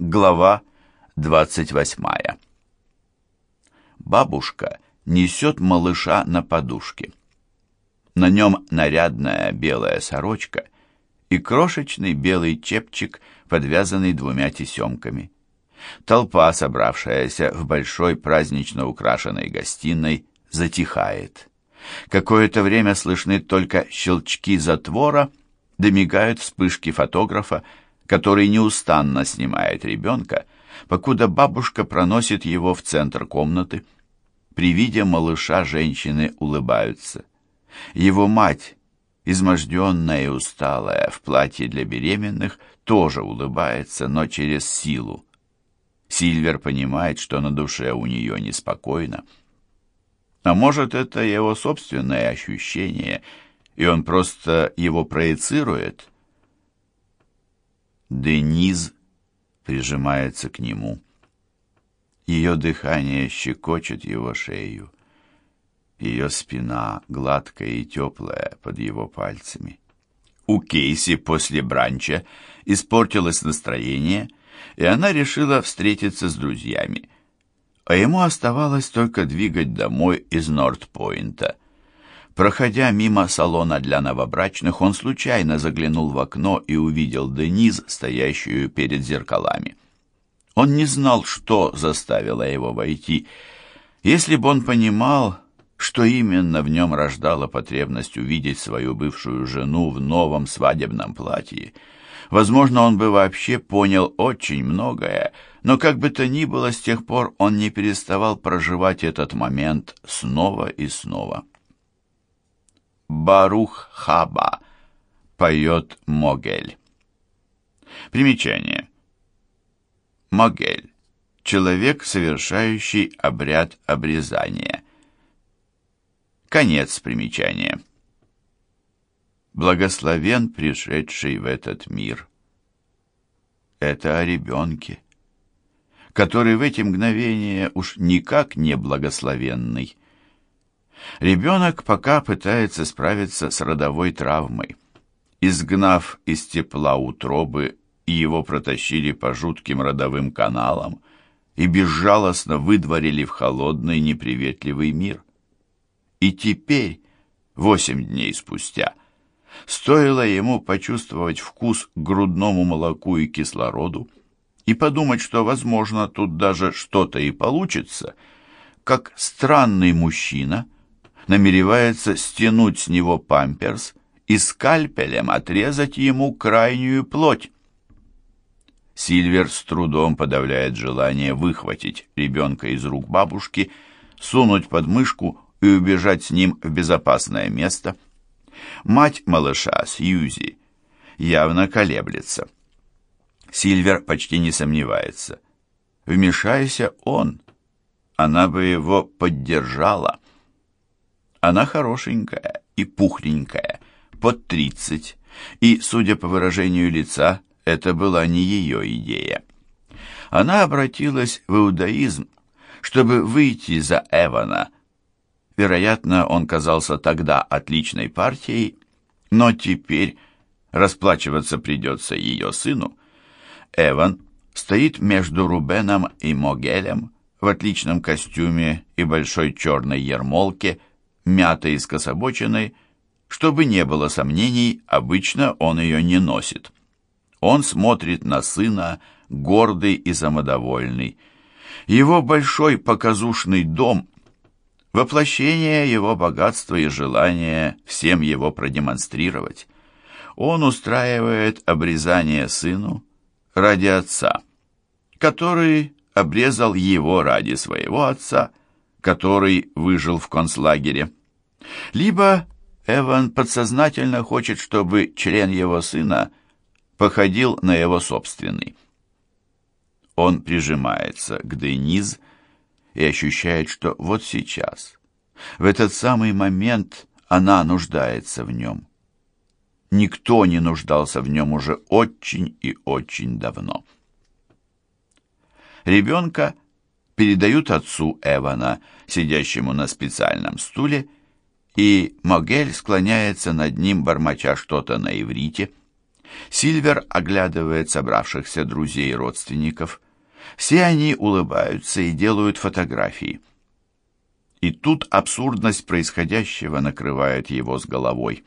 Глава 28. Бабушка несет малыша на подушке. На нем нарядная белая сорочка и крошечный белый чепчик, подвязанный двумя тесемками. Толпа, собравшаяся в большой празднично украшенной гостиной, затихает. Какое-то время слышны только щелчки затвора, домигают вспышки фотографа, который неустанно снимает ребенка, покуда бабушка проносит его в центр комнаты. При виде малыша женщины улыбаются. Его мать, изможденная и усталая, в платье для беременных, тоже улыбается, но через силу. Сильвер понимает, что на душе у нее неспокойно. А может, это его собственное ощущение, и он просто его проецирует? Дениз прижимается к нему. Ее дыхание щекочет его шею. Ее спина гладкая и теплая под его пальцами. У Кейси после бранча испортилось настроение, и она решила встретиться с друзьями. А ему оставалось только двигать домой из Норт-Пойнта. Проходя мимо салона для новобрачных, он случайно заглянул в окно и увидел Дениз, стоящую перед зеркалами. Он не знал, что заставило его войти. Если бы он понимал, что именно в нем рождала потребность увидеть свою бывшую жену в новом свадебном платье, возможно, он бы вообще понял очень многое, но как бы то ни было, с тех пор он не переставал проживать этот момент снова и снова. Барух Хаба поет Могель. Примечание. Могель. Человек, совершающий обряд обрезания. Конец примечания. Благословен пришедший в этот мир. Это о ребенке, который в эти мгновения уж никак не благословенный. Ребенок пока пытается справиться с родовой травмой. Изгнав из тепла утробы, его протащили по жутким родовым каналам и безжалостно выдворили в холодный неприветливый мир. И теперь, восемь дней спустя, стоило ему почувствовать вкус грудному молоку и кислороду и подумать, что, возможно, тут даже что-то и получится, как странный мужчина — намеревается стянуть с него памперс и скальпелем отрезать ему крайнюю плоть. Сильвер с трудом подавляет желание выхватить ребенка из рук бабушки, сунуть под мышку и убежать с ним в безопасное место. Мать малыша, Сьюзи, явно колеблется. Сильвер почти не сомневается. Вмешайся он, она бы его поддержала. Она хорошенькая и пухленькая, под тридцать, и, судя по выражению лица, это была не ее идея. Она обратилась в иудаизм, чтобы выйти за Эвана. Вероятно, он казался тогда отличной партией, но теперь расплачиваться придется ее сыну. Эван стоит между Рубеном и Могелем в отличном костюме и большой черной ермолке, мятой и скособоченной, чтобы не было сомнений, обычно он ее не носит. Он смотрит на сына, гордый и самодовольный. Его большой показушный дом — воплощение его богатства и желания всем его продемонстрировать. Он устраивает обрезание сыну ради отца, который обрезал его ради своего отца, который выжил в концлагере. Либо Эван подсознательно хочет, чтобы член его сына походил на его собственный. Он прижимается к Дениз и ощущает, что вот сейчас, в этот самый момент, она нуждается в нем. Никто не нуждался в нем уже очень и очень давно. Ребенка передают отцу Эвана, сидящему на специальном стуле, и Могель склоняется над ним, бормоча что-то на иврите. Сильвер оглядывает собравшихся друзей и родственников. Все они улыбаются и делают фотографии. И тут абсурдность происходящего накрывает его с головой.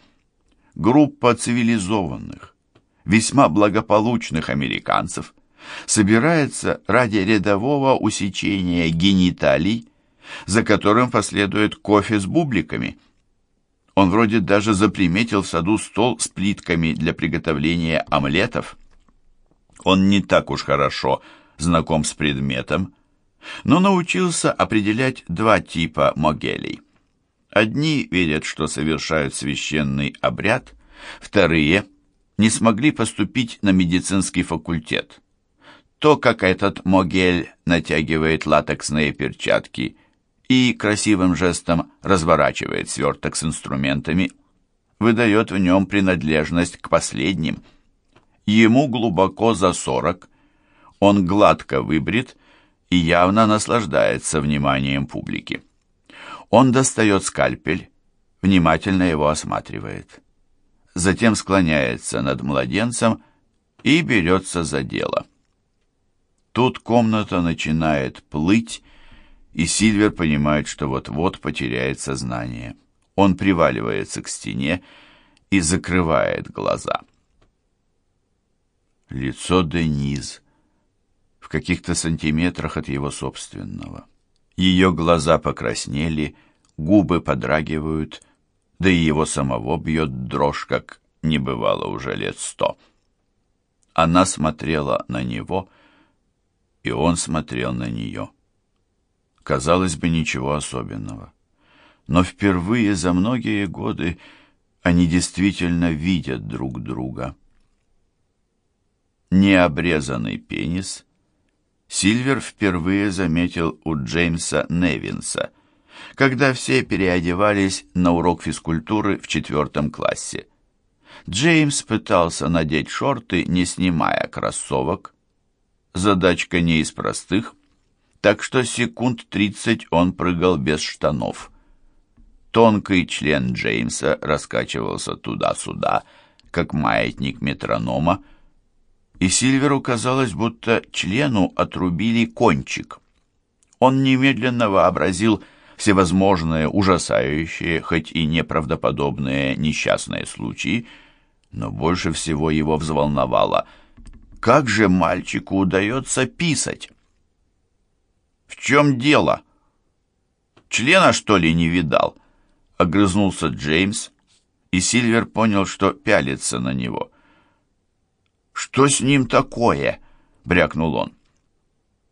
Группа цивилизованных, весьма благополучных американцев собирается ради рядового усечения гениталий, за которым последует кофе с бубликами. Он вроде даже заприметил в саду стол с плитками для приготовления омлетов. Он не так уж хорошо знаком с предметом, но научился определять два типа могелей. Одни верят, что совершают священный обряд, вторые не смогли поступить на медицинский факультет. То, как этот могель натягивает латексные перчатки и красивым жестом разворачивает сверток с инструментами, выдает в нем принадлежность к последним. Ему глубоко за сорок, он гладко выбрит и явно наслаждается вниманием публики. Он достает скальпель, внимательно его осматривает. Затем склоняется над младенцем и берется за дело. Тут комната начинает плыть, и Сильвер понимает, что вот-вот потеряет сознание. Он приваливается к стене и закрывает глаза. Лицо Дениз в каких-то сантиметрах от его собственного. Ее глаза покраснели, губы подрагивают, да и его самого бьет дрожь, как не бывало уже лет сто. Она смотрела на него, и он смотрел на нее. Казалось бы, ничего особенного. Но впервые за многие годы они действительно видят друг друга. Необрезанный пенис Сильвер впервые заметил у Джеймса Невинса, когда все переодевались на урок физкультуры в четвертом классе. Джеймс пытался надеть шорты, не снимая кроссовок. Задачка не из простых, так что секунд тридцать он прыгал без штанов. Тонкий член Джеймса раскачивался туда-сюда, как маятник метронома, и Сильверу казалось, будто члену отрубили кончик. Он немедленно вообразил всевозможные ужасающие, хоть и неправдоподобные несчастные случаи, но больше всего его взволновало, как же мальчику удается писать. «В чем дело? Члена, что ли, не видал?» — огрызнулся Джеймс, и Сильвер понял, что пялится на него — «Что с ним такое?» — брякнул он.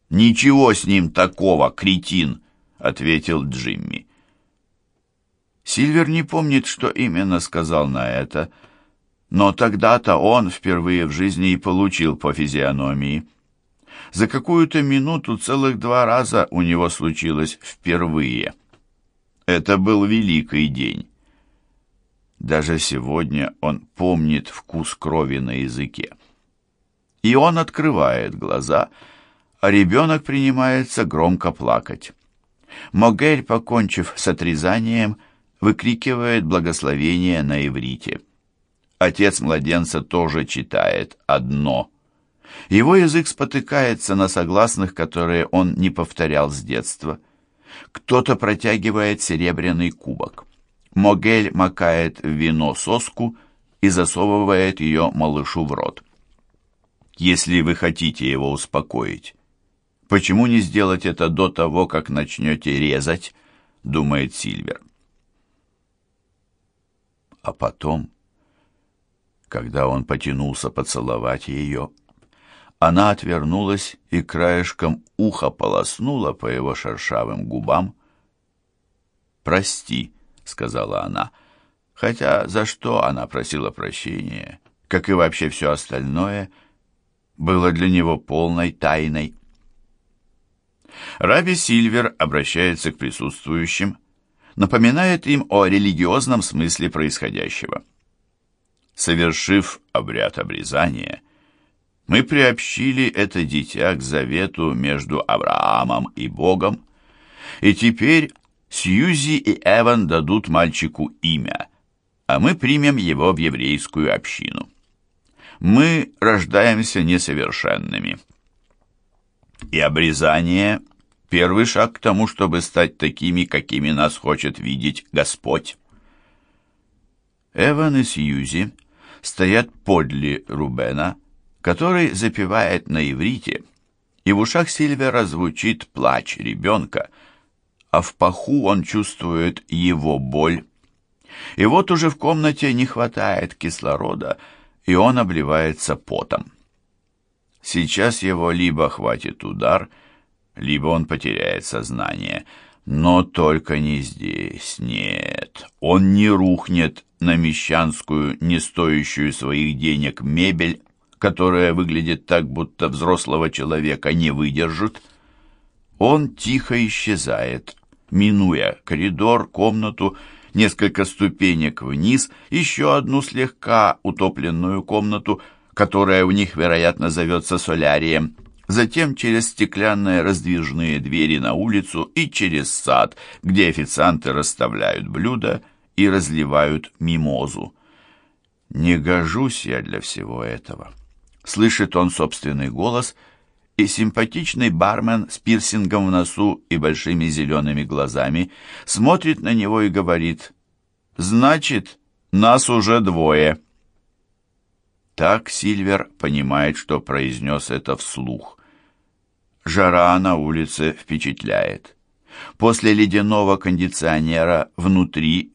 «Ничего с ним такого, кретин!» — ответил Джимми. Сильвер не помнит, что именно сказал на это, но тогда-то он впервые в жизни и получил по физиономии. За какую-то минуту целых два раза у него случилось впервые. Это был великий день. Даже сегодня он помнит вкус крови на языке и он открывает глаза, а ребенок принимается громко плакать. Могель, покончив с отрезанием, выкрикивает благословение на иврите. Отец младенца тоже читает одно. Его язык спотыкается на согласных, которые он не повторял с детства. Кто-то протягивает серебряный кубок. Могель макает в вино соску и засовывает ее малышу в рот если вы хотите его успокоить. Почему не сделать это до того, как начнете резать, думает Сильвер. А потом, когда он потянулся поцеловать ее, она отвернулась и краешком уха полоснула по его шершавым губам. «Прости», — сказала она, хотя за что она просила прощения, как и вообще все остальное — было для него полной тайной. Раби Сильвер обращается к присутствующим, напоминает им о религиозном смысле происходящего. Совершив обряд обрезания, мы приобщили это дитя к завету между Авраамом и Богом, и теперь Сьюзи и Эван дадут мальчику имя, а мы примем его в еврейскую общину. мы рождаемся несовершенными. И обрезание – первый шаг к тому, чтобы стать такими, какими нас хочет видеть Господь. Эван и Сьюзи стоят подле Рубена, который запевает на иврите, и в ушах Сильвера звучит плач ребенка, а в паху он чувствует его боль. И вот уже в комнате не хватает кислорода, и он обливается потом. Сейчас его либо хватит удар, либо он потеряет сознание. Но только не здесь, нет. Он не рухнет на мещанскую, не стоящую своих денег мебель, которая выглядит так, будто взрослого человека не выдержит. Он тихо исчезает, минуя коридор, комнату, несколько ступенек вниз, еще одну слегка утопленную комнату, которая у них, вероятно, зовется солярием, затем через стеклянные раздвижные двери на улицу и через сад, где официанты расставляют блюда и разливают мимозу. «Не гожусь я для всего этого». Слышит он собственный голос, и симпатичный бармен с пирсингом в носу и большими зелеными глазами смотрит на него и говорит «Значит, нас уже двое». Так Сильвер понимает, что произнес это вслух. Жара на улице впечатляет. После ледяного кондиционера внутри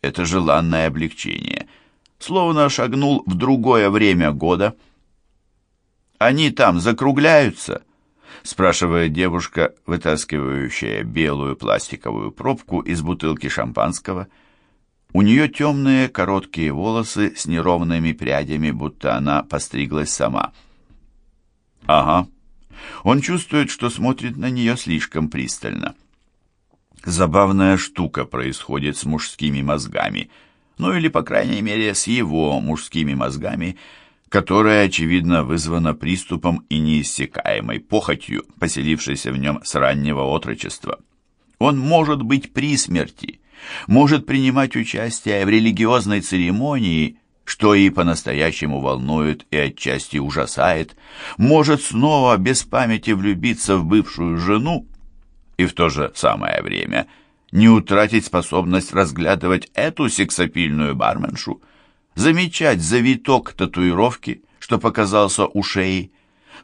это желанное облегчение. Словно шагнул в другое время года – они там закругляются?» спрашивает девушка, вытаскивающая белую пластиковую пробку из бутылки шампанского. У нее темные короткие волосы с неровными прядями, будто она постриглась сама. «Ага». Он чувствует, что смотрит на нее слишком пристально. Забавная штука происходит с мужскими мозгами, ну или, по крайней мере, с его мужскими мозгами – которая, очевидно, вызвана приступом и неиссякаемой похотью, поселившейся в нем с раннего отрочества. Он может быть при смерти, может принимать участие в религиозной церемонии, что и по-настоящему волнует и отчасти ужасает, может снова без памяти влюбиться в бывшую жену и в то же самое время не утратить способность разглядывать эту сексапильную барменшу – замечать завиток татуировки, что показался у шеи,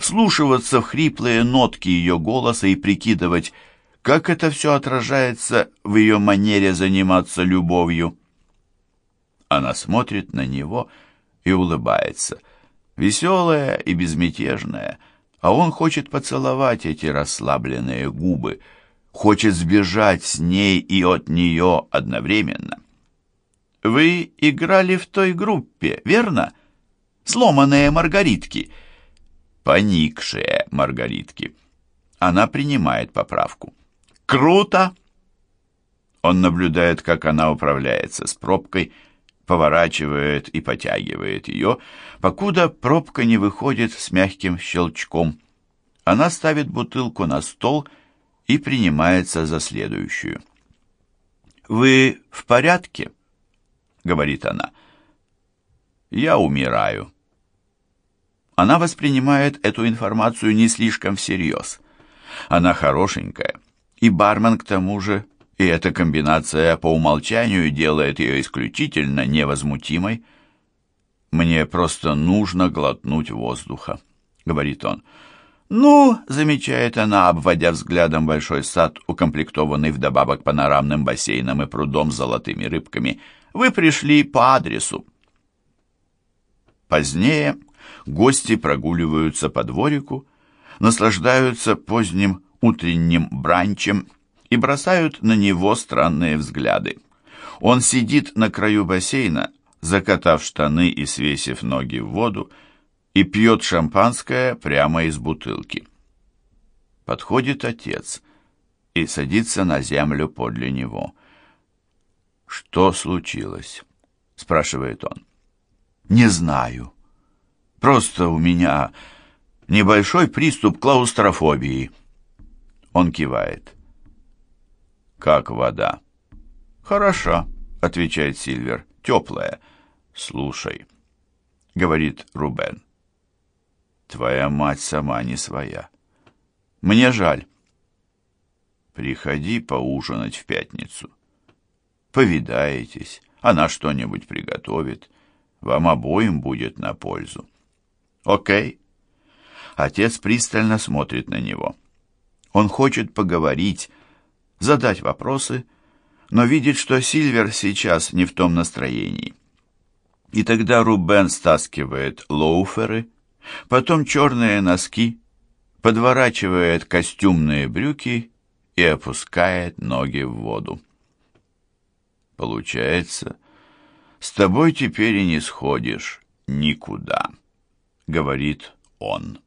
слушиваться в хриплые нотки ее голоса и прикидывать, как это все отражается в ее манере заниматься любовью. Она смотрит на него и улыбается, веселая и безмятежная, а он хочет поцеловать эти расслабленные губы, хочет сбежать с ней и от нее одновременно. Вы играли в той группе, верно? Сломанные маргаритки. Поникшие маргаритки. Она принимает поправку. Круто! Он наблюдает, как она управляется с пробкой, поворачивает и потягивает ее, покуда пробка не выходит с мягким щелчком. Она ставит бутылку на стол и принимается за следующую. «Вы в порядке?» — говорит она. «Я умираю». Она воспринимает эту информацию не слишком всерьез. Она хорошенькая, и бармен к тому же, и эта комбинация по умолчанию делает ее исключительно невозмутимой. «Мне просто нужно глотнуть воздуха», — говорит он. «Ну», — замечает она, обводя взглядом большой сад, укомплектованный вдобавок панорамным бассейном и прудом с золотыми рыбками — вы пришли по адресу. Позднее гости прогуливаются по дворику, наслаждаются поздним утренним бранчем и бросают на него странные взгляды. Он сидит на краю бассейна, закатав штаны и свесив ноги в воду, и пьет шампанское прямо из бутылки. Подходит отец и садится на землю подле него. «Что случилось?» — спрашивает он. «Не знаю. Просто у меня небольшой приступ клаустрофобии». Он кивает. «Как вода?» «Хороша», — отвечает Сильвер. «Теплая. Слушай, — говорит Рубен. «Твоя мать сама не своя. Мне жаль. Приходи поужинать в пятницу. Повидаетесь, она что-нибудь приготовит. Вам обоим будет на пользу. Окей?» Отец пристально смотрит на него. Он хочет поговорить, задать вопросы, но видит, что Сильвер сейчас не в том настроении. И тогда Рубен стаскивает лоуферы, потом черные носки, подворачивает костюмные брюки и опускает ноги в воду. Получается, с тобой теперь и не сходишь никуда, говорит он.